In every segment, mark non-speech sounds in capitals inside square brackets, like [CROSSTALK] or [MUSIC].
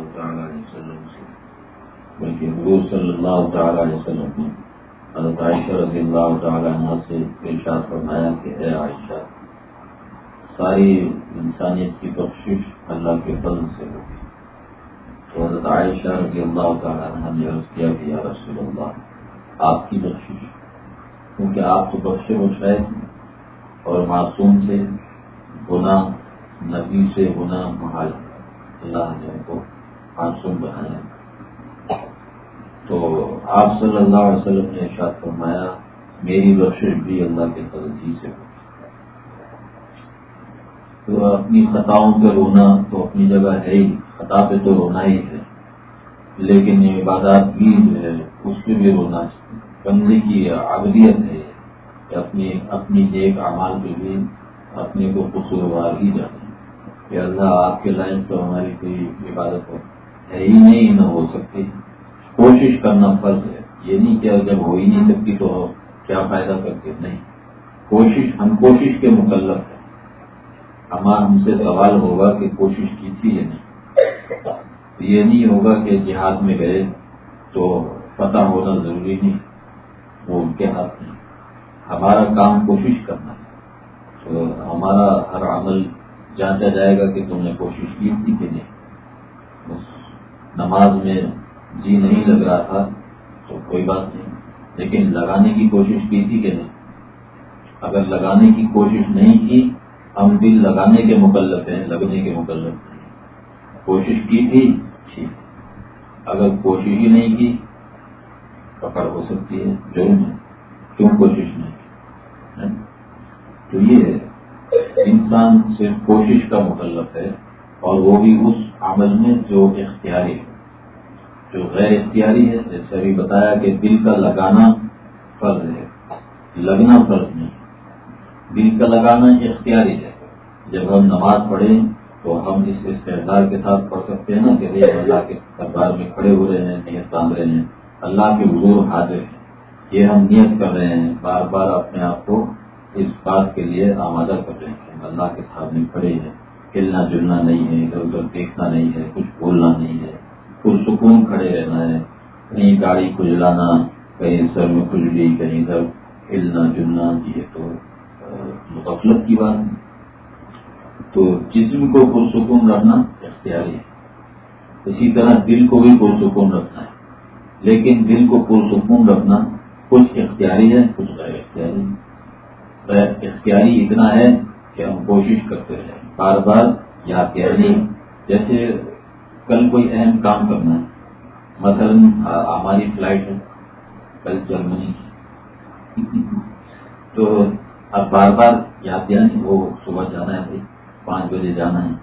اللہ تعالیٰ علیہ وسلم سے۔ بلکہ حضور صلی اللہ تعالیٰ علیہ وسلم نے حضرت عائشہ رضی اللہ تعالیٰ عنہ سے ارشاد فرمایا کہ اے عائشہ، ساری انسانیت کی بخشش اللہ کے فضل سے ہوگی۔ تو حضرت عائشہ رضی اللہ تعالیٰ عنہ نے عرض کیا کہ یا رسول اللہ، آپ کی بخشش، کیونکہ آپ تو بخشے بخشائے تھے اور معصوم سے، گناہ نبی سے، گناہ، محال۔ اللہ نے کو معصوم بنایا تو آپ صلی اللہ علیہ وسلم نے ارشاد فرمایا، میری بخشش بھی اللہ کے جی سے تو اپنی خطاؤں پہ رونا تو اپنی جگہ ہے ہی، خطا پہ تو رونا ہی ہے۔ لیکن یہ عبادات بھی جو ہے، اس پہ بھی رونا بندی کی عبدیت ہے کہ اپنی اپنی ایک اعمال پہ بھی اپنے کو قصوروار ہی جانے کہ اللہ آپ کے لائن تو ہماری کوئی عبادت ہو۔ ہے ہی نہیں نہ ہو سکتی۔ کوشش کرنا فرض ہے۔ یہ نہیں کہ جب ہو ہی نہیں سکتی تو کیا فائدہ کرتے؟ نہیں۔ کوشش، ہم کوشش کے مکلف ہیں۔ ہمارا ہم سے سوال ہوگا کہ کوشش کی تھی یا نہیں۔ یہ نہیں ہوگا کہ جہاد میں گئے تو پتہ ہونا ضروری نہیں۔ وہ ان کے ہاتھ میں ہمارا کام کوشش کرنا ہے۔ تو ہمارا ہر عمل جانچا جائے گا کہ تم نے کوشش کی تھی کہ نہیں۔ نماز میں جی نہیں لگ رہا تھا تو کوئی بات نہیں۔ لیکن لگانے کی کوشش کی تھی کہ نہیں۔ اگر لگانے کی کوشش نہیں کی، ہم دل لگانے کے مکلف ہیں، لگنے کے مکلف ہیں کوشش کی تھی، ٹھیک۔ اگر کوشش ہی نہیں کی، پکڑ ہو سکتی ہے جرم ہے کیوں کوشش نہیں تو یہ انسان صرف کوشش کا مکلف ہے اور وہ بھی اس عمل میں جو اختیاری ہے جو غیر اختیاری ہے، جیسے ابھی بتایا کہ دل کا لگانا فرض ہے۔ لگنا فرض نہیں۔ دل کا لگانا اختیاری ہے۔ جب ہم نماز پڑھیں تو ہم اس استحدار کے ساتھ پڑھ سکتے ہیں نا کہ اللہ کے دربار میں کھڑے ہو رہے ہیں، نیت باندھ رہے ہیں۔ اللہ کے حضور حاضر ہیں۔ یہ ہم نیت کر رہے ہیں۔ بار بار اپنے آپ کو اس بات کے لیے آمادہ کر رہے ہیں اللہ کے سامنے کھڑے ہیں۔ ہلنا جلنا نہیں ہے، ادھر ادھر دیکھنا نہیں ہے، کچھ بولنا نہیں ہے۔ کچھ سکون کھڑے رہنا ہے۔ کہیں گاڑی کھجلانا کہیں سر میں کھجلی کہیں ادھر ہلنا جلنا، یہ تو مغفلت کی بات ہے۔ تو جسم کو پرسکون رکھنا اختیاری ہے۔ اسی طرح دل کو بھی پرسکون رکھنا ہے۔ لیکن دل کو پرسکون رکھنا کچھ اختیاری ہے، کچھ غیر اختیاری غیر اختیاری اتنا ہے کہ ہم کوشش کرتے ہیں بار بار یا نہیں جیسے کل کوئی اہم کام کرنا ہے، مثلا ہماری فلائٹ ہے، کل جرمنی کی۔ تو اب بار بار یاد دیا نہیں وہ صبح جانا ہے بھائی پانچ بجے جانا ہے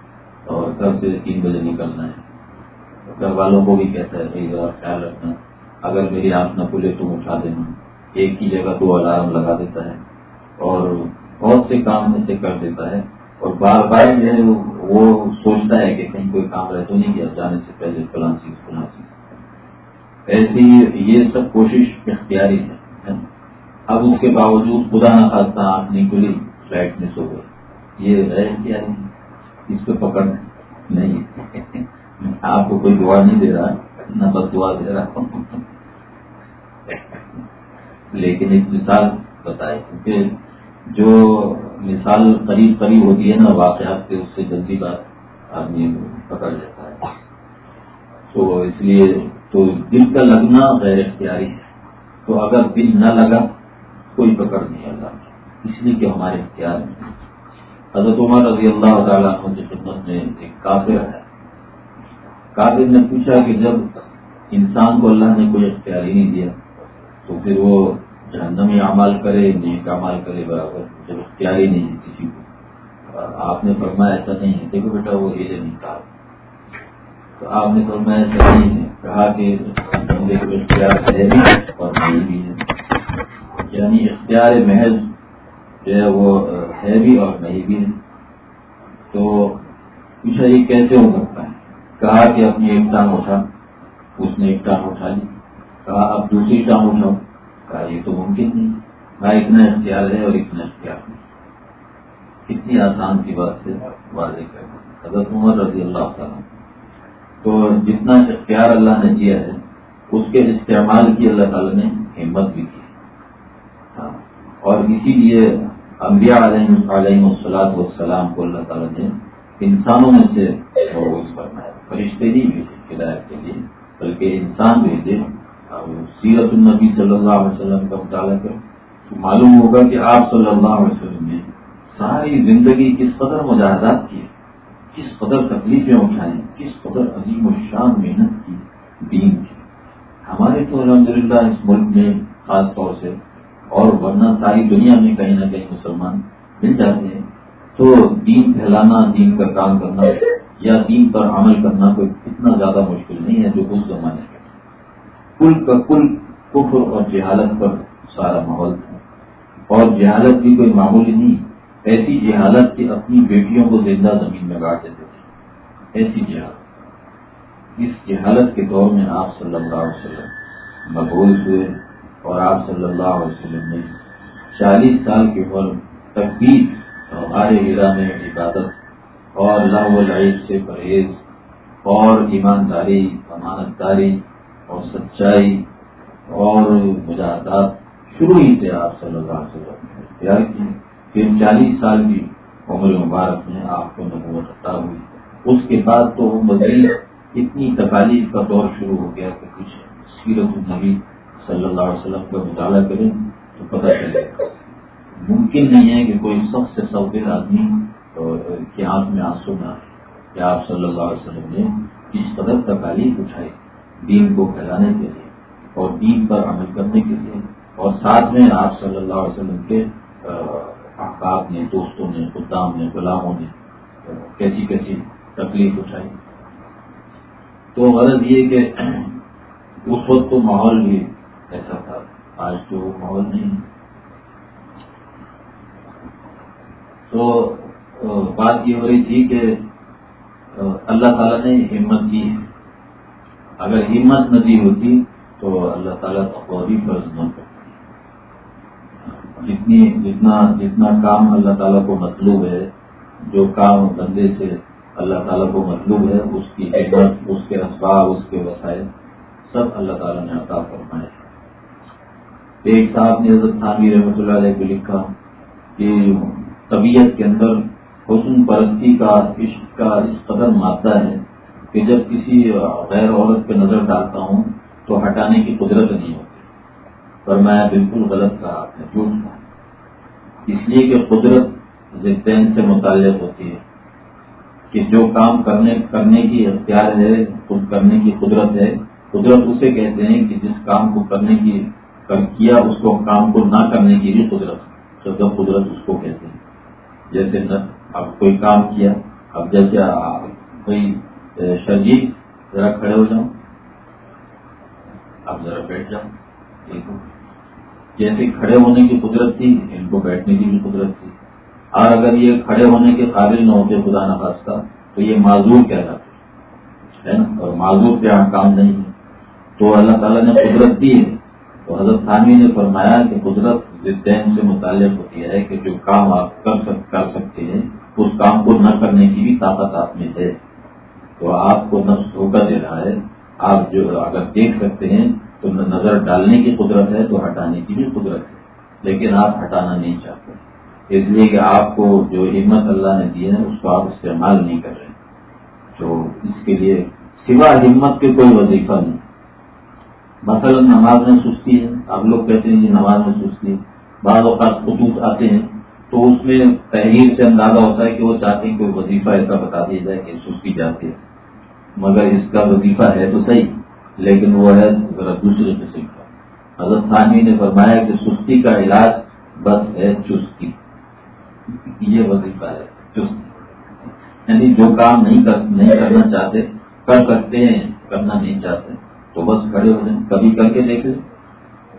اور گھر سے تین بجے نکلنا ہے۔ گھر والوں کو بھی کہتا ہے، بھائی، ذرا خیال رکھنا۔ اگر میری آنکھ نہ کھلے تو اٹھا دینا۔ ایک کی جگہ دو الارم لگا دیتا ہے اور بہت سے کام ایسے کر دیتا ہے اور بار بار جو ہے وہ سوچتا ہے کہ کہیں کوئی کام رہ تو نہیں کیا جانے سے پہلے فلاں چیز فلاں چیز۔ ایسی یہ سب کوشش اختیاری ہے اب اس کے باوجود خدا نہ خاصا آپ نہیں کھلی فلائٹ میں سو گئے۔ یہ ہے کیا اس کو پکڑ نہیں [LAUGHS] آپ کو کوئی دعا نہیں دے رہا، نہ بس دعا دے رہا۔ ہوں [LAUGHS] لیکن ایک مثال بتائے کیونکہ جو مثال قریب قریب ہوتی ہے نا واقعات کے اس سے جلدی بات آدمی پکڑ لیتا ہے۔ تو اس لیے تو دل کا لگنا غیر اختیاری ہے۔ تو اگر دل نہ لگا، کوئی پکڑ نہیں اللہ اس لیے کہ ہمارے اختیار میں حضرت عمر رضی اللہ تعالیٰ کی خدمت میں ایک کافر ہے کافر نے پوچھا کہ جب انسان کو اللہ نے کوئی اختیار ہی نہیں دیا، تو پھر وہ جہنمی اعمال کرے، نیک اعمال کرے، برابر جب اختیار ہی نہیں ہے کسی کو۔ آپ نے فرمایا ایسا نہیں ہے۔ دیکھو بیٹا، وہ یہ نہیں کہا تو آپ نے فرمایا ایسا نہیں ہے۔ کہا کہ بندے کو اختیار ہے بھی اور نہیں بھی ہے۔ یعنی اختیار محض جو ہے وہ ہے بھی اور نہیں بھی ہے۔ تو پوچھا، یہ کیسے ہو سکتا ہے؟ کہا کہ اپنی ایک ٹانگ اٹھا۔ اس نے ایک ٹانگ اٹھا لی۔ کہا، اب دوسری ٹانگ اٹھاؤ۔ کہا یہ تو ممکن نہیں۔ نہ اتنا اختیار ہے اور اتنا اختیار نہیں۔ کتنی آسان کی بات سے واضح کرنا حضرت عمر رضی اللہ تعالیٰ تو جتنا اختیار اللہ نے دیا ہے، اس کے استعمال کی اللہ تعالیٰ نے ہمت بھی کی۔ ہاں۔ اور اسی لیے انبیاء علیہ علیہ السلام والسلام کو اللہ تعالیٰ نے انسانوں میں سے فرمایا۔ فرشتے نہیں بھیجے ہدایت کے لیے، بلکہ انسان بھیجے۔ سیرت النبی صلی اللہ علیہ وسلم کا مطالعہ کریں تو معلوم ہوگا کہ آپ صلی اللہ علیہ وسلم نے ساری زندگی کس قدر مجاہدات کی کس قدر تکلیفیں اٹھائیں، کس قدر عظیم و شان محنت کی دین کی۔ ہمارے تو الحمدللہ اس ملک میں خاص طور سے اور ورنہ ساری دنیا میں کہیں نہ کہیں مسلمان مل جاتے ہیں۔ تو دین پھیلانا، دین کا کام کرنا یا دین پر عمل کرنا کوئی اتنا زیادہ مشکل نہیں ہے جو اس زمانے میں۔ کل کا کل کفر اور جہالت پر سارا ماحول تھا۔ اور جہالت بھی کوئی معمولی نہیں، ایسی جہالت کہ اپنی بیٹیوں کو زندہ زمین میں گاڑ دیتے تھے۔ ایسی جہالت۔ اس جہالت کے دور میں آپ صلی اللہ علیہ وسلم مقبول ہوئے اور آپ صلی اللہ علیہ وسلم نے چالیس سال کے عمر تک بھی ہمارے ہیرا میں عبادت اور اللہ العید سے پرہیز اور ایمانداری امانت داری اور سچائی اور مجاہدات شروع ہی تھے آپ صلی اللہ علیہ وسلم اختیار کی۔ پھر چالیس سال کی عمر مبارک میں آپ کو نبوت عطا ہوئی۔ اس کے بعد تو مزید اتنی تکالیف کا دور شروع ہو گیا کہ کچھ سیرت النبی صلی اللہ علیہ وسلم کا مطالعہ کریں تو پتہ چلے ممکن نہیں ہے کہ کوئی سب سے سویر آدمی کے ہاتھ میں آنسو نہ آئے کہ آپ صلی اللہ علیہ وسلم نے کس قدر تکالیف اٹھائی۔ دین کو پھیلانے کے لیے اور دین پر عمل کرنے کے لیے اور ساتھ میں آپ صلی اللہ علیہ وسلم کے احکاب نے، دوستوں نے، خدام نے، غلاموں نے کیسی کیسی تکلیف اٹھائی۔ تو غرض یہ کہ [CLEARS THROAT] اس وقت تو ماحول بھی ایسا تھا، آج تو ماحول نہیں۔ تو بات یہ ہو رہی تھی کہ اللہ تعالیٰ نے ہمت کی۔ اگر ہمت نہ دی ہوتی تو اللہ تعالیٰ فوری فرض نہ کرتی جتنی جتنا جتنا کام اللہ تعالیٰ کو مطلوب ہے، جو کام بندے سے اللہ تعالیٰ کو مطلوب ہے، اس کی ہمت اس کے اسباب، اس کے وسائل، سب اللہ تعالیٰ نے عطا فرمائے۔ ایک صاحب نے حضرت خانوی رحمۃ اللہ علیہ کو لکھا کہ طبیعت کے اندر حسن پرستی کا، عشق کا اس قدر مادہ ہے کہ جب کسی غیر عورت پہ نظر ڈالتا ہوں تو ہٹانے کی قدرت نہیں ہوتی۔ پر میں بالکل غلط کہا آپ نے، جھوٹ کہا۔ اس لیے کہ قدرت زدین سے متعلق ہوتی ہے کہ جو کام کرنے کرنے کی اختیار ہے، خود کرنے کی قدرت ہے، قدرت اسے کہتے ہیں کہ جس کام کو کرنے کی کیا اس کو کام کو نہ کرنے کی بھی قدرت تو قدرت اس کو کہتے ہیں۔ جیسے اب کوئی کام کیا، اب جیسے کوئی شرجیت ذرا کھڑے ہو جاؤ آپ ذرا بیٹھ جاؤ جیسے کھڑے ہونے کی قدرت تھی، ان کو بیٹھنے کی بھی قدرت تھی۔ اور اگر یہ کھڑے ہونے کے قابل نہ ہوتے، خدا نخواستہ تو یہ معذور کہلاتے ہے نا؟ اور معذور پہ یہاں کام نہیں ہے تو اللہ تعالیٰ نے قدرت دی ہے۔ تو حضرت خانوی نے فرمایا کہ قدرت دین سے متعلق ہوتی ہے کہ جو کام آپ کر سکتے ہیں، اس کام کو نہ کرنے کی بھی طاقت آپ میں ہے۔ تو آپ کو نفس دھوکہ دے رہا ہے۔ آپ جو اگر دیکھ سکتے ہیں تو نظر ڈالنے کی قدرت ہے تو ہٹانے کی بھی قدرت ہے۔ لیکن آپ ہٹانا نہیں چاہتے۔ اس لیے کہ آپ کو جو ہمت اللہ نے دی ہے اس کو آپ استعمال نہیں کر رہے۔ تو اس کے لیے سوا ہمت کے کوئی وظیفہ نہیں۔ مثلا نماز میں سستی ہے۔ آپ لوگ کہتے ہیں کہ نماز میں سستی بعض اوقات خطوط آتے ہیں۔ تو اس میں تحریر سے اندازہ ہوتا ہے کہ وہ چاہتے ہیں کوئی وظیفہ ایسا بتا دیا جائے کہ سستی جاتی ہے۔ مگر اس کا وظیفہ ہے تو صحیح، لیکن وہ ہے ذرا دوسرے قسم کا۔ حضرت ثانوی نے فرمایا کہ سستی کا علاج بس ہے چستی۔ یہ وظیفہ ہے، چستی۔ یعنی جو کام نہیں کرنا چاہتے، کر سکتے ہیں، کرنا نہیں چاہتے۔ تو بس کھڑے ہو جائیں۔ کبھی کر کے دیکھ لیں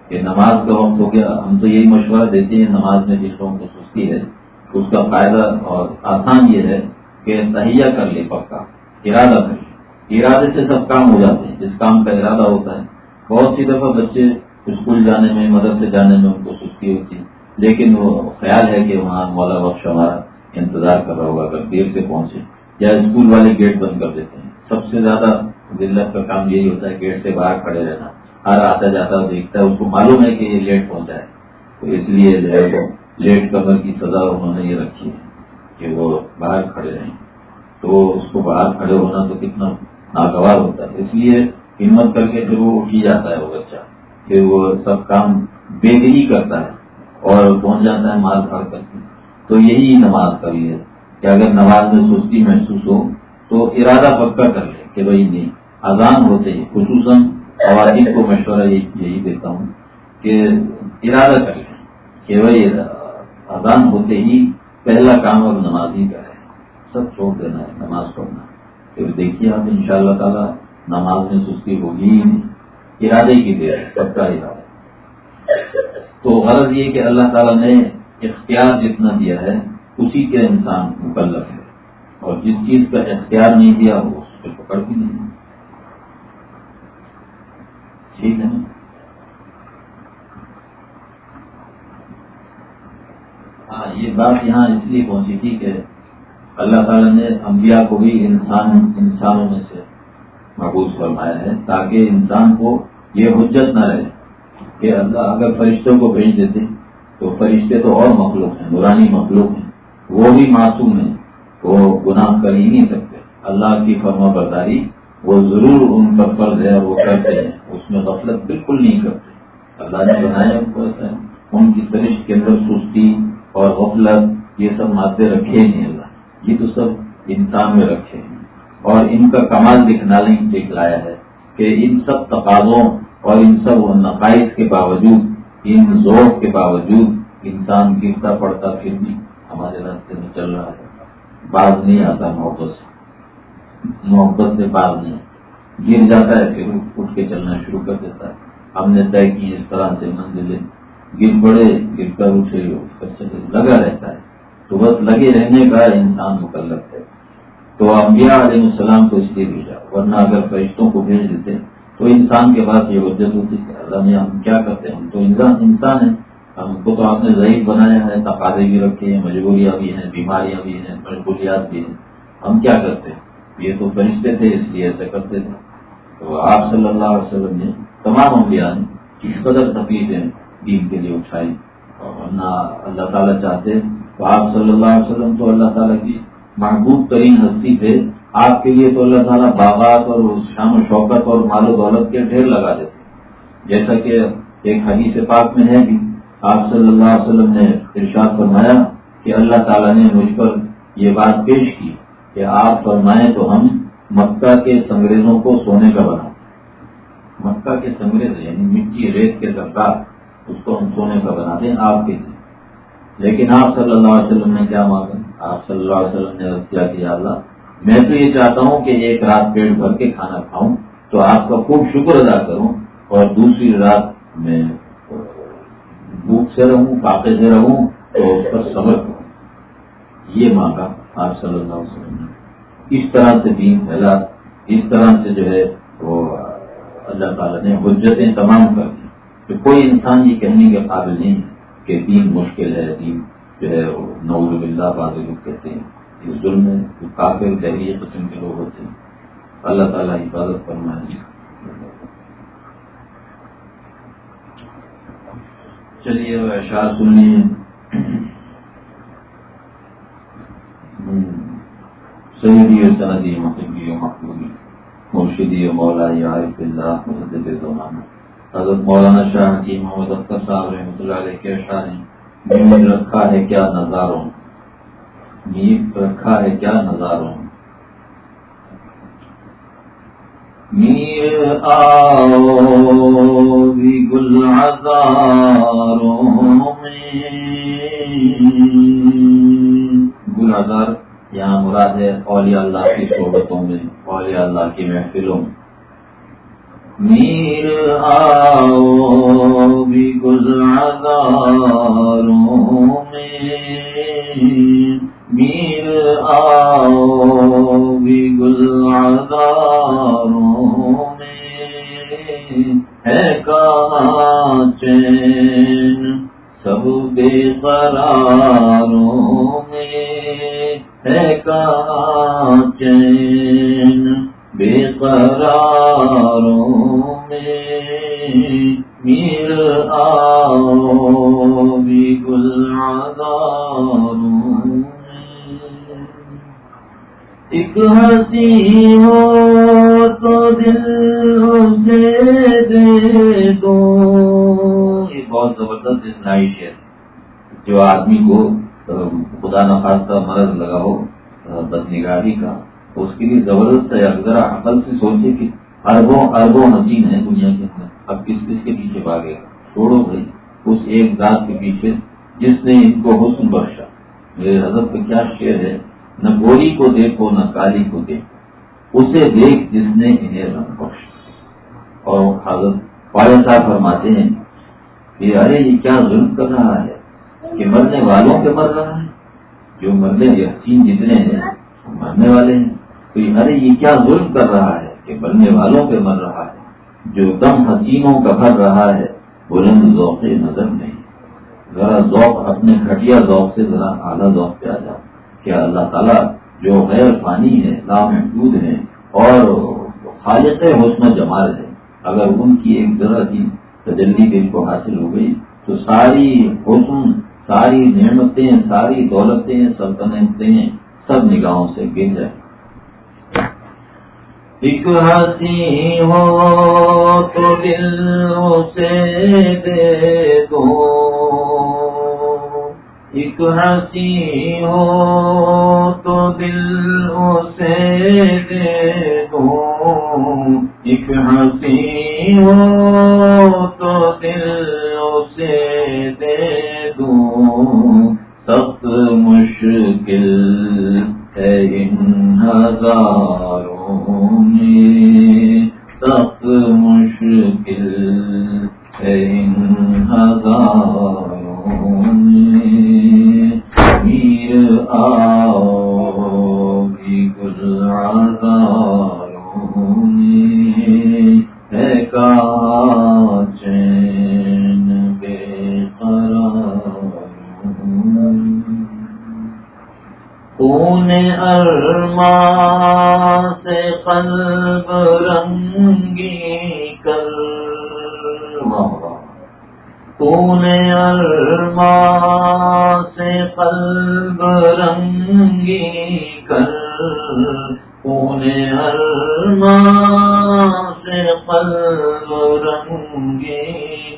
کہ نماز کا وقت ہو گیا، ہم تو یہی مشورہ دیتے ہیں نماز میں جس کو سستی ہے۔ اس کا فائدہ اور آسان یہ ہے کہ تہیا کر لے پکا، ارادہ کر لے۔ ارادے سے سب کام ہو جاتے ہیں، جس کام کا ارادہ ہوتا ہے۔ بہت سی دفعہ بچے اسکول جانے میں، مدرسے جانے میں ان کو سستی ہوتی ہے، لیکن وہ خیال ہے کہ وہاں مولا بخش ہمارا انتظار کر رہا ہوگا، اگر دیر سے پہنچے یا اسکول والے گیٹ بند کر دیتے ہیں۔ سب سے زیادہ ذلت کا کام یہی ہوتا ہے، گیٹ سے باہر کھڑے رہنا۔ ہر آتا جاتا دیکھتا ہے، اس کو معلوم ہے کہ یہ لیٹ پہنچا ہے۔ تو اس لیے جو ہے وہ لیٹ کمر کی سزا انہوں نے یہ رکھی ہے کہ وہ باہر کھڑے رہیں۔ تو اس کو باہر کھڑے ہونا تو کتنا ناگوار ہوتا ہے۔ اس لیے ہمت کر کے پھر وہ اٹھی جاتا ہے وہ بچہ۔ پھر وہ سب کام بے دلی کرتا ہے اور پہنچ جاتا ہے مال پھاڑ کر کے۔ تو یہی نماز کا بھی ہے کہ اگر نماز میں سستی محسوس ہو تو ارادہ پکا کر لے کہ بھائی نہیں اذان ہوتے ہی خصوصاً عوادی کو مشورہ یہی دیتا ہوں کہ ارادہ کر لیں کہ بھائی اذان ہوتے ہی پہلا کام اب نماز ہی کا ہے۔ سب چھوڑ دینا ہے، نماز پڑھنا۔ پھر دیکھیے آپ ان شاء اللہ تعالیٰ نماز میں سستی ہوگی ارادے کی دیر ہے، سب کا ارادہ تو غرض یہ کہ اللہ تعالیٰ نے اختیار جتنا دیا ہے، اسی کے انسان مکلف ہے۔ اور جس چیز کا اختیار نہیں دیا، وہ اس پہ پکڑ بھی نہیں۔ ٹھیک ہے نا؟ ہاں یہ بات یہاں اس لیے پہنچی تھی کہ اللہ تعالیٰ نے انبیاء کو بھی انسان، انسانوں میں سے محبوظ فرمایا ہے تاکہ انسان کو یہ حجت نہ رہے کہ اللہ اگر فرشتوں کو بھیج دیتے تو فرشتے تو اور مخلوق ہیں، نورانی مخلوق ہیں، وہ بھی معصوم ہیں، وہ گناہ کر ہی نہیں سکتے۔ اللہ کی فرما برداری وہ ضرور ان پر فرض ہے اور وہ کرتے ہیں، اس میں غفلت بالکل نہیں کرتے۔ اللہ نے بنایا ان کی سرشت کے اندر سستی اور غفلت، یہ سب مادے رکھے نہیں اللہ۔ یہ تو سب انسان میں رکھے ہیں۔ اور ان کا کمال دکھنا نہیں، دکھلایا ہے کہ ان سب تقاضوں اور ان سب نقائص کے باوجود، ان ذوق کے باوجود انسان گرتا پڑتا پھر بھی ہمارے راستے میں چل رہا ہے۔ باز نہیں آتا محبت سے۔ محبت سے باز نہیں۔ گر جاتا ہے پھر اٹھ کے چلنا شروع کر دیتا ہے۔ ہم نے طے کی اس طرح سے منزلیں۔ گر پڑے، گر کر اٹھے لگا رہتا ہے۔ تو بس لگے رہنے کا انسان مکلف ہے۔ تو انبیاء علیہ السلام کو اس لیے بھیجا، ورنہ اگر فرشتوں کو بھیج دیتے، تو انسان کے پاس یہ وجہ ہوتی کہ اللہ نے ہم کیا کرتے ہیں ہم تو انسان ہیں۔ ہم کو تو آپ نے ضعیف بنایا ہے، تقاضے بھی رکھے ہیں، مجبوریاں بھی ہیں، بیماریاں بھی ہیں مجبوریات بھی ہیں۔ ہم کیا کرتے؟ ہیں یہ تو فرشتے تھے، اس لیے ایسے کرتے تھے۔ تو آپ صلی اللہ علیہ وسلم نے تمام انبیاء نے کس قدر تکلیفیں دین کے لیے اٹھائی۔ اور نہ اللہ تعالیٰ چاہتے تو آپ صلی اللہ علیہ وسلم تو اللہ تعالیٰ کی محبوب ترین ہستی تھے۔ آپ کے لیے تو اللہ تعالیٰ باغات اور شان و شوکت اور مال و دولت کے ڈھیر لگا دیتے جیسا کہ ایک حدیث پاک میں ہے بھی۔ آپ صلی اللہ علیہ وسلم نے ارشاد فرمایا کہ اللہ تعالیٰ نے مجھ پر یہ بات پیش کی کہ آپ فرمائیں تو ہم مکہ کے سنگریزوں کو سونے کا بنا مکہ کے سنگریز یعنی مٹی ریت کے سرکار اس کو ہم سونے کا بنا دیں آپ کے لیے۔ لیکن آپ صلی اللہ علیہ وسلم نے کیا مانگا؟ آپ صلی اللہ علیہ وسلم نے کیا کیا اللہ، میں تو یہ چاہتا ہوں کہ ایک رات پیٹ بھر کے کھانا کھاؤں، تو آپ کا خوب شکر ادا کروں اور دوسری رات میں بھوک سے رہوں کافے سے رہوں تو اس پر صبر کروں۔ یہ مانگا آپ صلی اللہ علیہ وسلم نے۔ اس طرح سے دین پھیلا، اس طرح سے جو ہے وہ اللہ تعالیٰ نے حجتیں تمام کر دی۔ کہ کوئی انسان یہ کہنے کے قابل نہیں کہ دین مشکل ہے، دین جو ہے نور بلّہ بازی لوگ کہتے ہیں اس ظلم میں جو کافی دہلی قسم کے لوگ ہوتے ہیں۔ اللہ تعالیٰ حفاظت فرمائے۔ چلیے اشعار سنیے۔ سیدی و سندی محبی و محبوبی، مرشدی و مولا عارف اللہ مجدد زمان۔ حضرت مولانا شاہ کی محمد اختر صاحب رحمۃ اللہ علیہ کے اشعار ہیں نیب رکھا ہے کیا نظاروں؟ نیب رکھا ہے کیا نظاروں؟ میر آؤ بھی گل ہزاروں میں۔ گل ہزار یہاں مراد ہے اولیاء اللہ کی صحبتوں میں، اولیاء اللہ کی محفلوں میں۔ میر آؤ بھی گل ہزاروں میں۔ میر آؤ بھی گل میں۔ ہے کہاں چین؟ سب بے قراروں میں۔ ہے کہاں چین؟ بے قراروں میں میر ایک ہنسی ہو تو دل سے دے دو۔ یہ بہت زبردست ہے۔ جو آدمی کو، خدا نخواستہ مرض لگا ہو بدنگاری کا۔ اس کے لیے زبردست ہے۔ ذرا عقل سے سوچے کہ اربوں اربوں حسین ہے دنیا کے اندر، اب کس کس کے پیچھے بھاگے؟ چھوڑو بھائی، اس ایک ذات کے پیچھے جس نے ان کو حسن بخشا۔ میرے حضرت کا کیا شعر ہے؟ نہ گوری کو دیکھو، نہ کالی کو دیکھو۔ اسے دیکھ جس نے انہیں رنگ بخش اور حضرت پال صاحب فرماتے ہیں کہ ارے، یہ کیا ظلم کر رہا ہے؟ کہ مرنے والوں کے مر رہا ہے۔ جو مرنے یقین جتنے ہیں مرنے والے ہیں۔ تو ارے یہ کیا ظلم کر رہا ہے کہ مرنے والوں پہ مر رہا ہے؟ جو دم حسینوں کا بھر رہا ہے، بلند ذوق نظر نہیں۔ ذرا ذوق اپنے گھٹیا ذوق سے، ذرا اعلیٰ ذوق پہ آ جاؤ۔ کیا اللہ تعالیٰ جو غیر فانی ہے لامحدود ہے اور خالق حسن جمال ہے اگر ان کی ایک ذرا کی تجلی دل کو حاصل ہو گئی، تو ساری حسن، ساری نعمتیں، ساری دولتیں، سلطنتیں سب نگاہوں سے گر جائیں ایک ہنسی ہو تو دل سے دے دو۔ ایک ہنسی ہو تو دل سے دے دو۔ ایک ہنسی ہو تو دل سے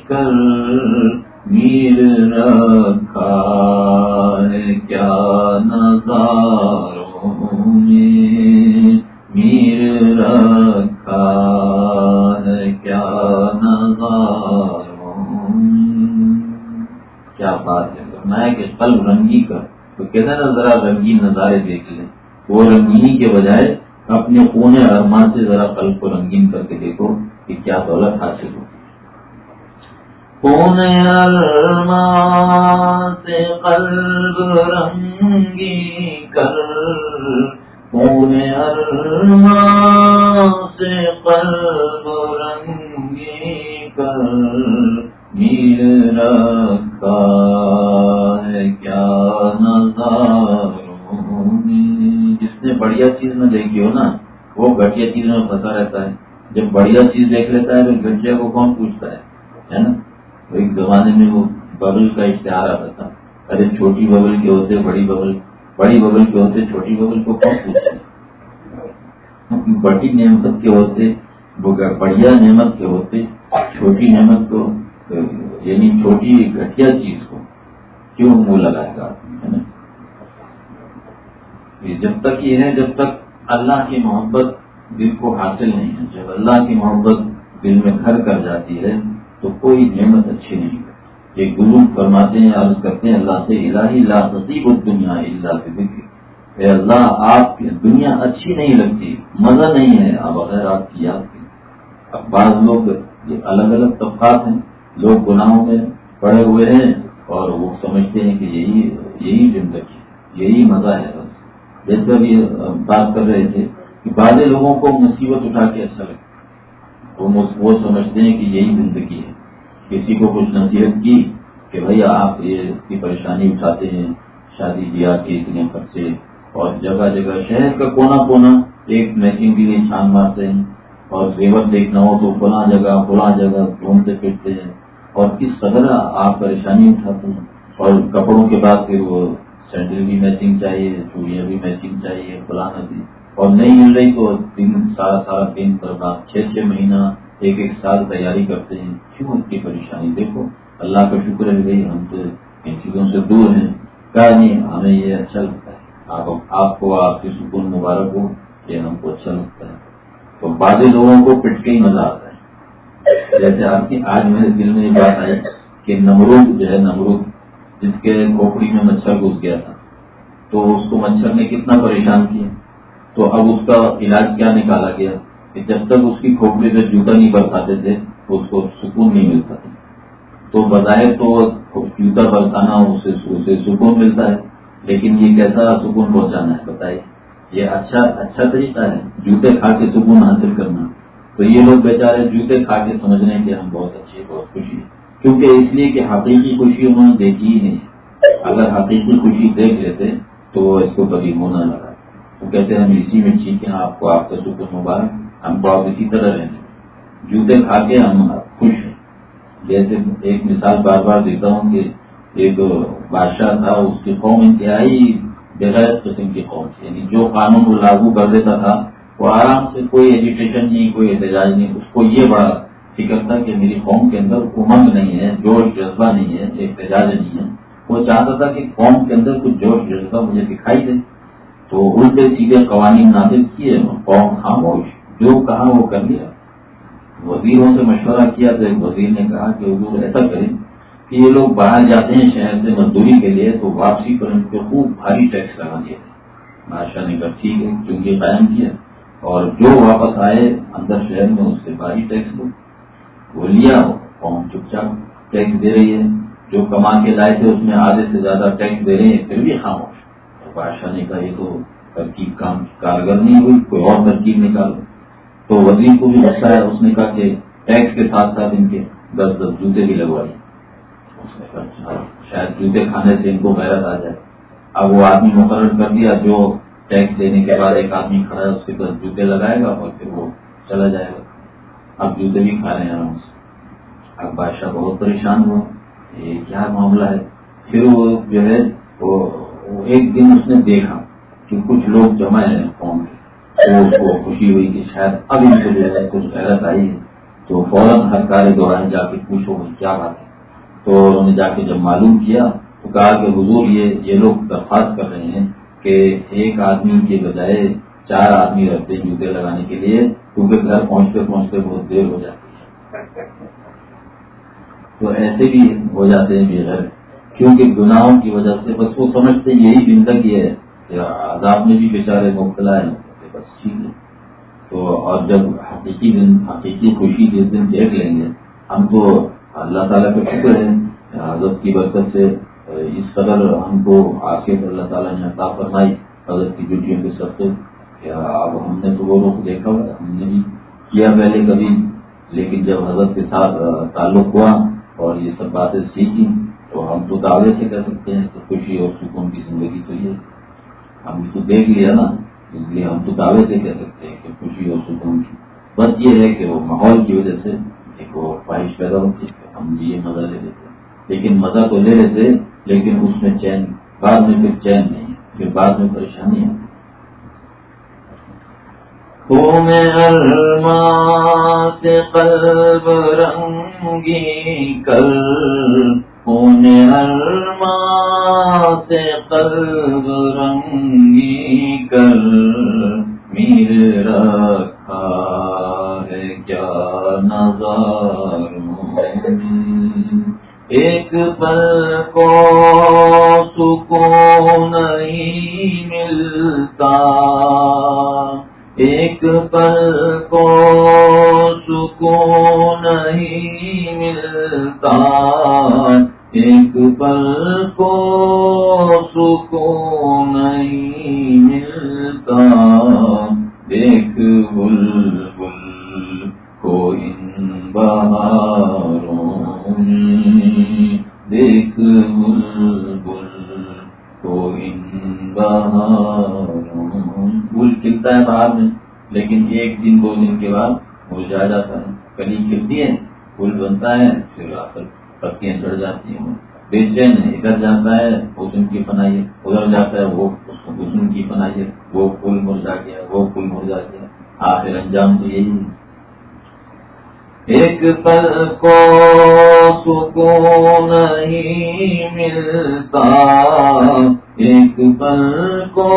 کر میر رکھا ہے کیا نظاروں میں میر رکھا ہے کیا نظاروں کیا بات ہے؟ کرنا کہ قلب رنگی کا تو کہتے نا ذرا رنگین نظارے دیکھ لیں۔ وہ رنگینی کے بجائے اپنے کونے ارمان سے ذرا قلب کو رنگین کر کے دیکھو کہ کیا دولت حاصل سے قلب رنگی کر کون ارما سے قلب رنگی کر میر رکھا ہے کیا نظاروں جس نے بڑھیا چیز میں دیکھی ہو نا وہ گھٹیا چیز میں پھنسا رہتا ہے جب بڑھیا چیز دیکھ لیتا ہے تو گھٹیا کو کون پوچھتا ہے ہے نا؟ ایک زمانے میں وہ ببل کا اشتہار آتا تھا۔ ارے چھوٹی ببل کے ہوتے بڑی ببل بڑی ببل کے ہوتے چھوٹی ببل کو کون پوچھتے بڑی نعمت کے ہوتے بڑھیا نعمت کے ہوتے، چھوٹی نعمت کو یعنی چھوٹی گھٹیا چیز کو کیوں منہ لگائے گا جب تک یہ ہے، جب تک اللہ کی محبت دل کو حاصل نہیں ہے۔ جب اللہ کی محبت دل میں گھر کر جاتی ہے تو کوئی نعمت اچھی نہیں یہ گرو فرماتے ہیں، عرض کرتے ہیں، اللہ سے الہی لا تصیب دنیا اللہ سے دیکھے اے اللہ، آپ کی دنیا اچھی نہیں لگتی، مزہ نہیں ہے اب اگر آپ کی یاد کی اب بعض لوگ یہ الگ الگ طبقات ہیں، لوگ گناہوں میں پڑے ہوئے ہیں اور وہ سمجھتے ہیں کہ یہی یہی زندگی، یہی مزہ ہے۔ بس جیسے ابھی بات کر رہے تھے کہ بعض لوگوں کو مصیبت اٹھا کے اچھا لگتا وہ سمجھتے ہیں کہ یہی زندگی ہے۔ کسی کو کچھ نصیحت کی کہ بھائی آپ یہ کی پریشانی اٹھاتے ہیں، شادی بیاہ کے اتنے خرچے، اور جگہ جگہ شہر کا کونا کونا ایک میچنگ کے لیے چھان مارتے ہیں، اور زیور دیکھنا ہو تو فلاں جگہ فلاں جگہ گھومتے پھرتے ہیں، اور کس قدر آپ پریشانی اٹھاتے ہیں۔ اور کپڑوں کے بعد پھر وہ سینڈل بھی میچنگ چاہیے، چوڑیاں بھی میچنگ چاہیے، فلاں بھی اور نہیں مل رہی تو دن، سارا سارا دن، پر بات چھ چھ مہینہ ایک ایک سال تیاری کرتے ہیں، کیوں ان کی پریشانی؟ دیکھو، اللہ کا شکر ہے بھائی ہم تو ان چیزوں سے دور ہیں۔ کہا نہیں، ہمیں یہ اچھا لگتا ہے۔ آپ کو، آپ کی سکون مبارک ہو یہ ہم کو اچھا لگتا ہے۔ تو بعض لوگوں کو پٹ کے ہی مزہ آتا ہے۔ جیسے آپ کی آج میرے دل میں یہ بات آئی کہ نمرود جو ہے، نمرود جس کے کھوپڑی میں مچھر گھس گیا تھا، تو اس کو مچھر نے کتنا پریشان کیا؟ تو اب اس کا علاج کیا نکالا گیا؟ کہ جب تک اس کی کھوپڑی سے جوتا نہیں برساتے تھے، تو اس کو سکون نہیں ملتا تھا۔ تو بظاہر تو جوتا برسانا اسے سکون ملتا ہے، لیکن یہ کیسا سکون پہنچانا ہے؟ بتائیے۔ یہ اچھا اچھا طریقہ ہے، جوتے کھا کے سکون حاصل کرنا۔ تو یہ لوگ بیچارے جوتے کھا کے سمجھ رہے ہیں کہ ہم بہت اچھے، بہت خوشی کیونکہ اس لیے کہ حقیقی خوشی انہوں نے دیکھی ہی نہیں۔ اگر حقیقی خوشی دیکھ لیتے، تو وہ اس کو کبھی ہونا لگا۔ وہ کہتے ہیں ہم اسی میں ٹھیک ہیں آپ کو آپ کا سکون مبارک۔ ہم کو آپ اسی طرح رہتے جوتے کھا کے ہم خوش ہیں۔ جیسے ایک مثال بار بار دیتا ہوں کہ ایک بادشاہ تھا، اس کی قوم انتہائی بغیر قسم کی قوم تھی۔ یعنی جو قانون وہ لاگو کر دیتا تھا، وہ آرام سے کوئی ایجوکیشن نہیں، کوئی احتجاج نہیں۔ اس کو یہ بڑا فکر تھا کہ میری قوم کے اندر امنگ نہیں ہے، جوش جذبہ نہیں ہے، احتجاج نہیں ہے۔ وہ چاہتا تھا کہ قوم کے اندر کچھ جوش جذبہ مجھے دکھائی دے۔ تو الٹے سیدھے قوانین نازل کیے قوم خاموش۔ جو کہا وہ کر لیا؟ وزیروں سے مشورہ کیا تو ایک وزیر نے کہا کہ حضور ایسا کریں کہ یہ لوگ باہر جاتے ہیں شہر سے مزدوری کے لیے تو واپسی پر ان کو خوب بھاری ٹیکس لگا دیا بادشاہ نے کہا، ٹھیک ہے، چونکہ قائم کیا۔ اور جو واپس آئے اندر شہر میں اس سے بھاری ٹیکس لو۔ وہ لیا، قوم چپ چاپ ٹیکس دے رہی ہے۔ جو کما کے لائے تھے اس میں آدھے سے زیادہ ٹیکس دے رہے ہیں، پھر بھی خاموش۔ بادشاہ نے کہا، یہ تو ترکیب کام، کارگر نہیں ہوئی، کوئی اور ترکیب نکالو تو وزیر کو بھی غصہ ہے، اس نے کہا کہ ٹیکس کے ساتھ ساتھ ان کے دس دس جوتے بھی لگوائی اچھا، شاید جوتے کھانے سے ان کو غیرت آ جائے۔ اب وہ آدمی مقرر کر دیا، جو ٹیکس دینے کے بعد ایک آدمی کھڑا ہے، اس کے پاس جوتے لگائے گا اور پھر وہ چلا جائے گا۔ اب جوتے بھی کھا رہے ہیں آرام سے۔ اب بادشاہ بہت پریشان ہوا۔ یہ کیا معاملہ ہے؟ پھر وہ جو ہے وہ ایک دن اس نے دیکھا کہ کچھ لوگ جمع ہیں قوم کے۔ تو اس کو خوشی ہوئی کہ شاید اب ان سے جو ہے کچھ غیرت آئی ہے، تو فوراً ہر کارے دوران جا کے پوچھو کیا بات ہے۔ تو انہوں نے جا کے جب معلوم کیا، تو کہا کہ حضور یہ یہ لوگ درخواست کر رہے ہیں کہ ایک آدمی کے بجائے چار آدمی رکھتے جوتے لگانے کے لیے، کیونکہ گھر پہنچتے پہنچتے بہت دیر ہو جاتی ہے۔ تو ایسے بھی ہو جاتے ہیں بغیر کیونکہ گناہوں کی وجہ سے، بس وہ سمجھتے یہی زندگی ہے کہ عذاب میں بھی بیچارے مبتلا ہیں۔ ہے تو اور جب حقیقی دن، حقیقی خوشی جس دن دیکھ لیں گے، ہم تو اللہ تعالیٰ کا شکر ہے حضرت کی برکت سے، اس قدر ہم کو آصف اللہ تعالیٰ نے عطا فرمائی، حضرت کی بیٹیوں کے سب سے اب ہم نے تو وہ رخ دیکھا ہم نے بھی کیا پہلے کبھی، لیکن جب حضرت کے ساتھ تعلق ہوا اور یہ سب باتیں سیکھی تو ہم تو دعوے سے کہہ سکتے ہیں کہ خوشی اور سکون کی زندگی تو یہ ہم تو دیکھ لیا نا۔ اس لیے ہم تو دعوے سے کہہ سکتے ہیں کہ خوشی اور سکون کی۔ بس یہ ہے کہ وہ ماحول کی وجہ سے ایک وہ خواہش پیدا ہوتی ہے ہم یہ مزہ لے لیتے لیکن مزہ تو لے لیتے، لیکن اس میں چین، بعد میں پھر چین نہیں، پھر بعد میں پریشانی ہے۔ قلب رنگی کل سے قلب رنگی کل میر رکھا ہے کیا نظار ایک پل کو سکون نہیں ملتا۔ ایک پل کو سکون نہیں ملتا ایک پل کو سکون بعد مرجھا جاتا ہے کلی کھلتی ہے پھول بنتا ہے، پھر آ کر پتیاں چڑھ جاتی ہیں۔ بے چین ادھر جاتا ہے حسن کی بنائیے ادھر جاتا ہے، وہ حسن کی بنائیے وہ پھول مرجا گیا وہ پھول مرجا گیا آخر انجام تو یہی ہے۔ ایک پل کو سکون نہیں ملتا، ایک پل کو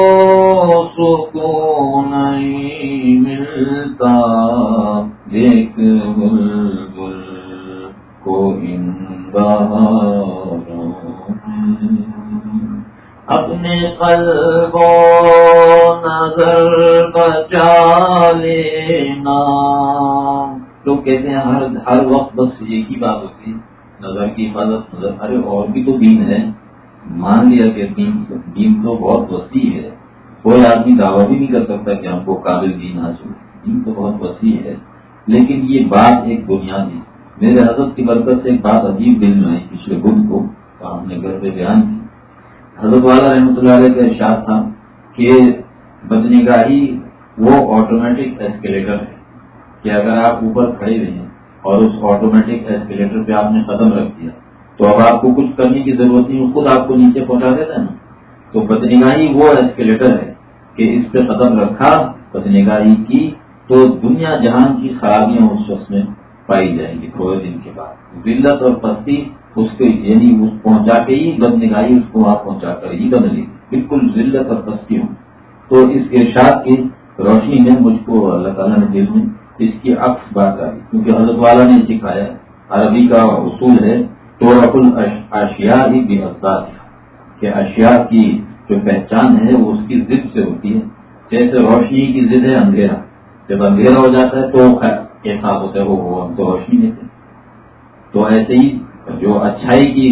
سکون نہیں ملتا۔ ایک بل بل کو اپنے قلب و نظر بچا لینا۔ لوگ کہتے ہیں ہر ہر وقت بس ایک ہی بات ہوتی ہے، نظر کی حفاظت، نظر ارے اور بھی تو دین ہے مان لیا کہ دین دین تو بہت وسیع ہے۔ کوئی آدمی دعویٰ بھی نہیں کر سکتا کہ ہم کو قابل دین حاصل دین تو بہت وسیع ہے۔ لیکن یہ بات ایک بنیادی میرے حضرت کی برکت سے ایک بات عجیب دل میں آئی۔ پچھلے بدھ کو ہم نے گھر پہ بیان کی۔ حضرت والا رحمۃ اللہ علیہ کا ارشاد تھا کہ بدنگاہی وہ آٹومیٹک ایسکیلیٹر ہے۔ کہ اگر آپ اوپر کھڑے ہوئے ہیں اور اس آٹومیٹک ایسکیلیٹر پہ آپ نے قدم رکھ دیا، تو اب آپ کو کچھ کرنے کی ضرورت نہیں خود آپ کو نیچے پہنچا دیتا ہے نا۔ تو بدنگاہی وہ ایسکیلیٹر ہے کہ اس پہ قدم رکھا، بدنگاہی کی تو دنیا جہان کی خرابیاں اس وقت میں پائی جائیں گی تھوڑے دن کے بعد۔ ذلت اور پستی اس کے یعنی اس پہنچا کے ہی بدنگاہی اس کو وہاں پہنچا کر ہی بدلی بالکل ذلت اور پستی ہوں۔ تو اس ارشاد کی روشنی میں مجھ کو اللہ تعالیٰ نے دل میں اس کی عکس بات آئی، کیونکہ حضرت والا نے سکھایا، عربی کا اصول ہے تو رق الشیا ہی بھی کہ اشیاء کی جو پہچان ہے، وہ اس کی ضد سے ہوتی ہے۔ جیسے روشنی کی ضد ہے اندھیرا، جب اندھیرا ہو جاتا ہے تو کیسا ہوتا ہے، وہ ہم تو روشنی دیتے تو ایسے ہی جو اچھائی کی،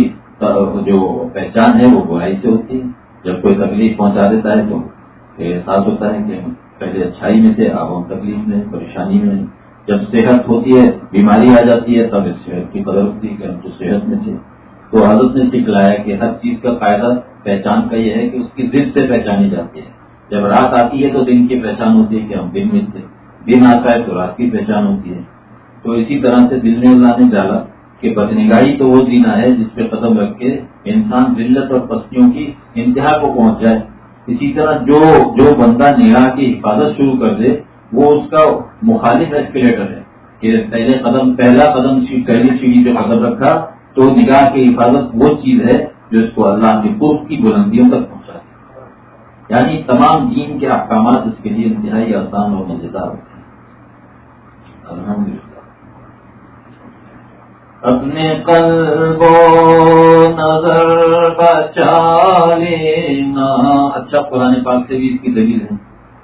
جو پہچان ہے، وہ برائی سے ہوتی ہے۔ جب کوئی تکلیف پہنچا دیتا ہے تو احساس ہوتا ہے کہ پہلے اچھائی میں تھے، اب ہم تکلیف میں، پریشانی میں۔ جب صحت ہوتی ہے، بیماری آ جاتی ہے، تب اس صحت کی قدر ہوتی ہے کہ ہم تو صحت میں تھے۔ تو حضرت نے سکھلایا کہ ہر چیز کا فائدہ پہچان کا یہ ہے کہ اس کی ضد سے پہچانی جاتی ہے۔ جب رات آتی ہے تو دن کی پہچان ہوتی ہے کہ ہم دن میں تھے۔ دن آتا ہے تو رات کی پہچان ہوتی ہے۔ تو اسی طرح سے دل میں اللہ نے ڈالا کہ بدنگاہی تو وہ جینا ہے جس پہ قدم رکھ کے انسان ذلت اور پستیوں کی انتہا کو پہنچ جائے۔ اسی طرح جو جو بندہ نگاہ کی حفاظت شروع کر دے، وہ اس کا مخالف ایسکیلیٹر ہے کہ پہلے قدم، پہلا قدم پہلی سیڑھی جو قدم رکھا، تو نگاہ کی حفاظت وہ چیز ہے جو اس کو اللہ کے قرب کی بلندیوں تک پہنچا ہے یعنی تمام دین کے احکامات اس کے لیے انتہائی آسان اور مزیدار ہوتے ہیں۔ الحمد للہ اپنے قلب و نظر بچا لینا اچھا قرآن پاک سے بھی اس کی دلیل ہے۔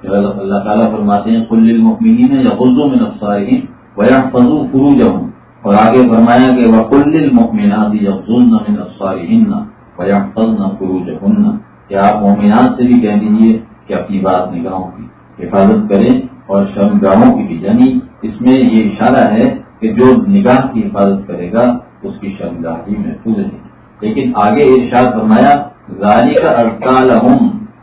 اللہ تعالیٰ فرماتے ہیں کل المؤمنین یا خزو میں نفسائین ویا فضو فرو جاؤں اور آگے فرمایا کہ وہ کل المؤمنات یغضن من افسارہن ویحفظن فروجہن۔ کہ آپ مومنات سے بھی کہہ دیجیے کہ اپنی بات نگاہوں کی حفاظت کریں اور شرمگاہوں کی بھی۔ یعنی اس میں یہ اشارہ ہے کہ جو نگاہ کی حفاظت کرے گا، اس کی شرمگاہی محفوظ ہے لیکن آگے ارشاد فرمایا غاری کا اڑکال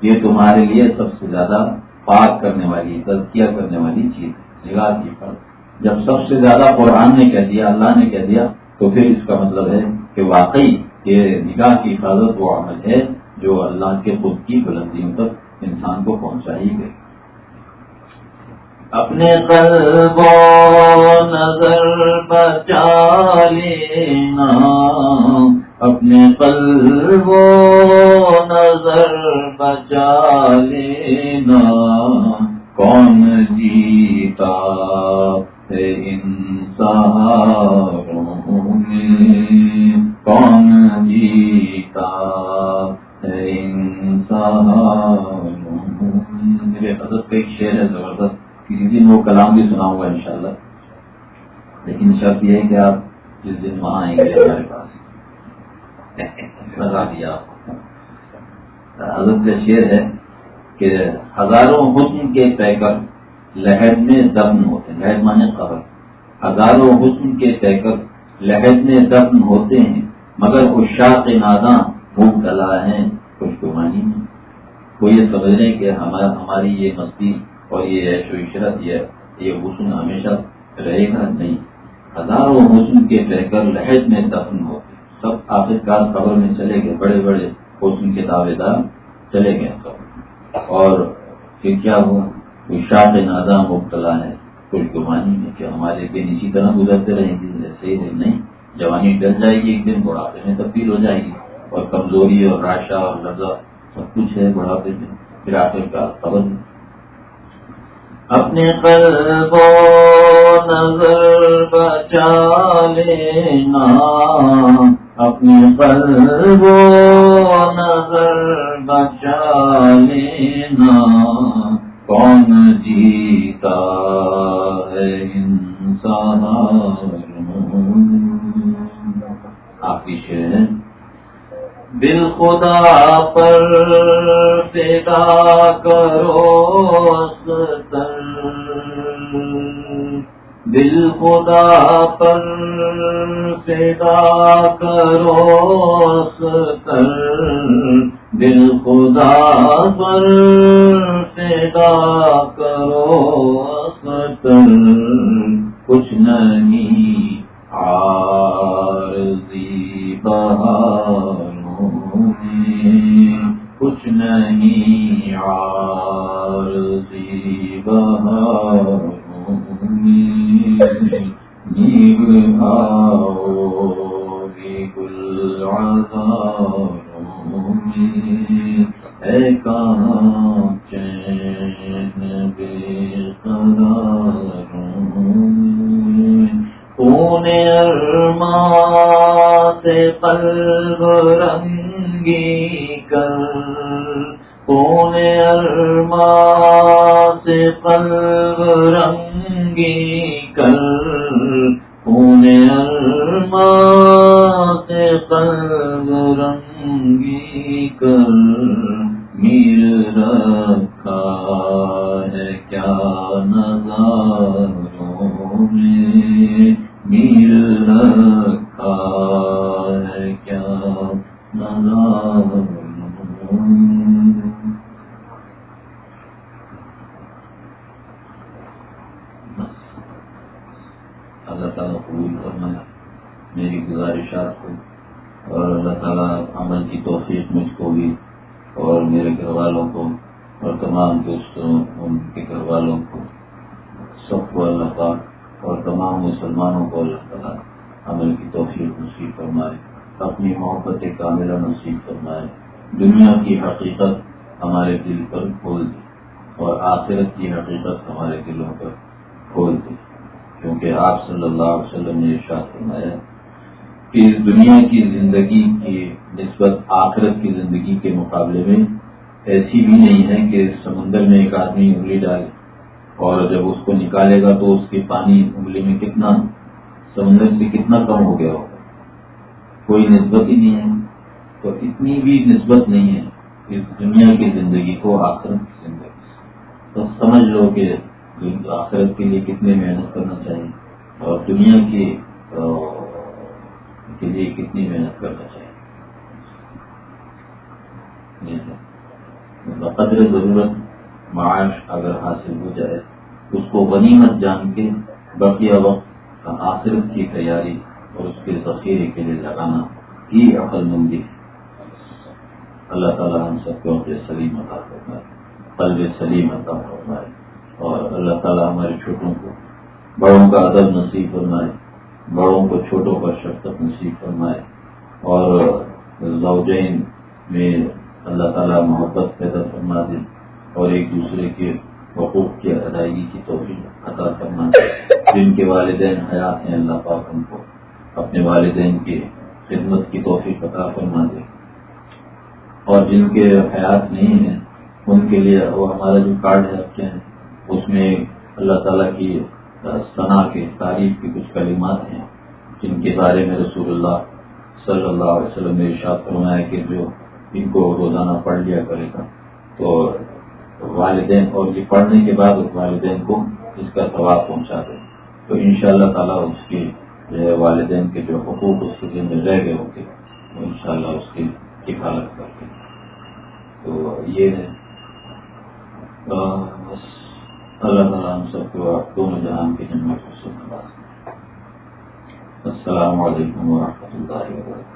یہ تمہارے لیے سب سے زیادہ پاک کرنے والی، تزکیہ کرنے والی چیز ہے، نگاہ کی حفاظت۔ جب سب سے زیادہ قرآن نے کہہ دیا، اللہ نے کہہ دیا، تو پھر اس کا مطلب ہے کہ واقعی یہ نگاہ کی حفاظت وہ عمل ہے جو اللہ کے خود کی بلندیوں تک انسان کو پہنچا ہی گئی۔ اپنے قلب و نظر بچا لینا اپنے قلب و نظر بچا لینا کون جیتا ہے انسان کون جیتا ہے انسان میرے حضرت کا ایک شعر ہے زبردست۔ کسی دن وہ کلام بھی سناؤں گا انشاءاللہ۔ لیکن شرط یہ ہے کہ آپ جس دن وہاں آئیں گے ہمارے پاس۔ بتا دیا آپ حضرت کا شعر ہے کہ ہزاروں حسن کے پیکر لہر میں دفن ہوتے ہیں۔ لہر مانے قبر۔ ہزاروں حسن کے پیکر لہر میں دفن ہوتے ہیں، مگر اشاق ناداں بھوک ڈلا ہے کچھ گمانی میں وہ یہ سمجھ رہے کہ ہماری یہ مستی اور یہ عیش و عشرت یہ حسن ہمیشہ رہے گا نہیں۔ ہزاروں حسن کے بہ کر لہج میں دفن ہوتے سب آخرکار قبر میں چلے گئے، بڑے بڑے حسن کے دعوے دار چلے گئے۔ سب اور کہ کیا وہ شاخ نادام مبتلا ہے، کوئی گمانی ہے کہ ہمارے دن اسی طرح گزرتے رہیں گے۔ ایسے ہی نہیں۔ جوانی ڈل جائے گی، ایک دن بڑھاپے میں تبدیل ہو جائے گی اور کمزوری اور راشا اور لذا سب کچھ ہے بڑھاپے میں۔ پھر آخر کا خبر اپنے قلب و نظر بچا لینا۔ اپنے قلب و نظر بچا لینا۔ کون جیتا ہے انسان؟ آخری شعر دل خدا پر پیدا کرو دل خدا پر پیدا کرو دل خدا پر پیدا کرو کچھ نہیں رکھا ہے کیا نظاروں اللہ تعالیٰ قبول کرنا میری گزارشات کو اور اللہ تعالیٰ عمل کی توفیق مجھ کو بھی اور میرے گھر والوں کو اور تمام دوستوں ان کے گھر والوں کو سب کو اللہ پاک اور تمام مسلمانوں کو اللہ تعالیٰ عمل کی توفیق نصیب فرمائے اپنی محبت کاملہ نصیب فرمائے دنیا کی حقیقت ہمارے دل پر کھول دی اور آخرت کی حقیقت ہمارے دلوں پر کھول دی کیونکہ آپ صلی اللہ علیہ وسلم نے ارشاد فرمایا کہ اس دنیا کی زندگی کی نسبت آخرت کی زندگی کے مقابلے میں ایسی بھی نہیں ہے کہ سمندر میں ایک آدمی انگلی ڈالے اور جب اس کو نکالے گا تو اس کے پانی انگلی میں کتنا سمندر سے کتنا کم ہو گیا ہوگا۔ کوئی نسبت ہی نہیں ہے۔ تو اتنی بھی نسبت نہیں ہے اس دنیا کی زندگی کو، آخرت کی زندگی تو سمجھ لو کہ آخرت کے لیے کتنے محنت کرنا چاہیے اور دنیا کی کے لیے کتنی محنت کرنا چاہیے۔ قدر ضرورت معاش اگر حاصل ہو جائے، اس کو غنیمت جان کے بقیہ وقت آخرت کی تیاری اور اس کے ذخیرے کے لیے لگانا ہی عقل مندی ہے۔ اللہ تعالیٰ ہم سب کو اپنے سلیم عطا فرمائے، قلب سلیم عطا فرمائے اور اللہ تعالیٰ ہمارے چھوٹوں کو بڑوں کا ادب نصیب فرمائے، بڑوں کو چھوٹوں کا شفقت نصیب فرمائے اور زوجین میں اللہ تعالیٰ محبت پیدا فرما دے اور ایک دوسرے کے حقوق کی ادائیگی کی توفیق عطا فرما دے۔ جن کے والدین حیات ہیں، اللہ پاک ان کو اپنے والدین کی خدمت کی توفیق عطا فرما دے۔ اور جن کے حیات نہیں ہیں، ان کے لیے وہ ہمارا جو کارڈ ہے رکھے ہیں، اس میں اللہ تعالیٰ کی ثنا کے تعریف کی کچھ کلمات ہیں، جن کے بارے میں رسول اللہ صلی اللہ علیہ وسلم نے ارشاد فرمایا کہ جو ان کو روزانہ پڑھ لیا کرے گا۔ تو والدین اور یہ پڑھنے کے بعد اس والدین کو اس کا ثواب پہنچا دے۔ تو ان شاء اللہ تعالیٰ اس کی جو ہے والدین کے جو حقوق اس کے دن میں رہ گئے ہوتے وہ ان شاء اللہ اس کی کفالت کرتے تو یہ ہے۔ بس اللہ تعالیٰ ہم سب کو دونوں جہان کی جنت کو سب السلام علیکم ورحمۃ اللہ وبرکاتہ۔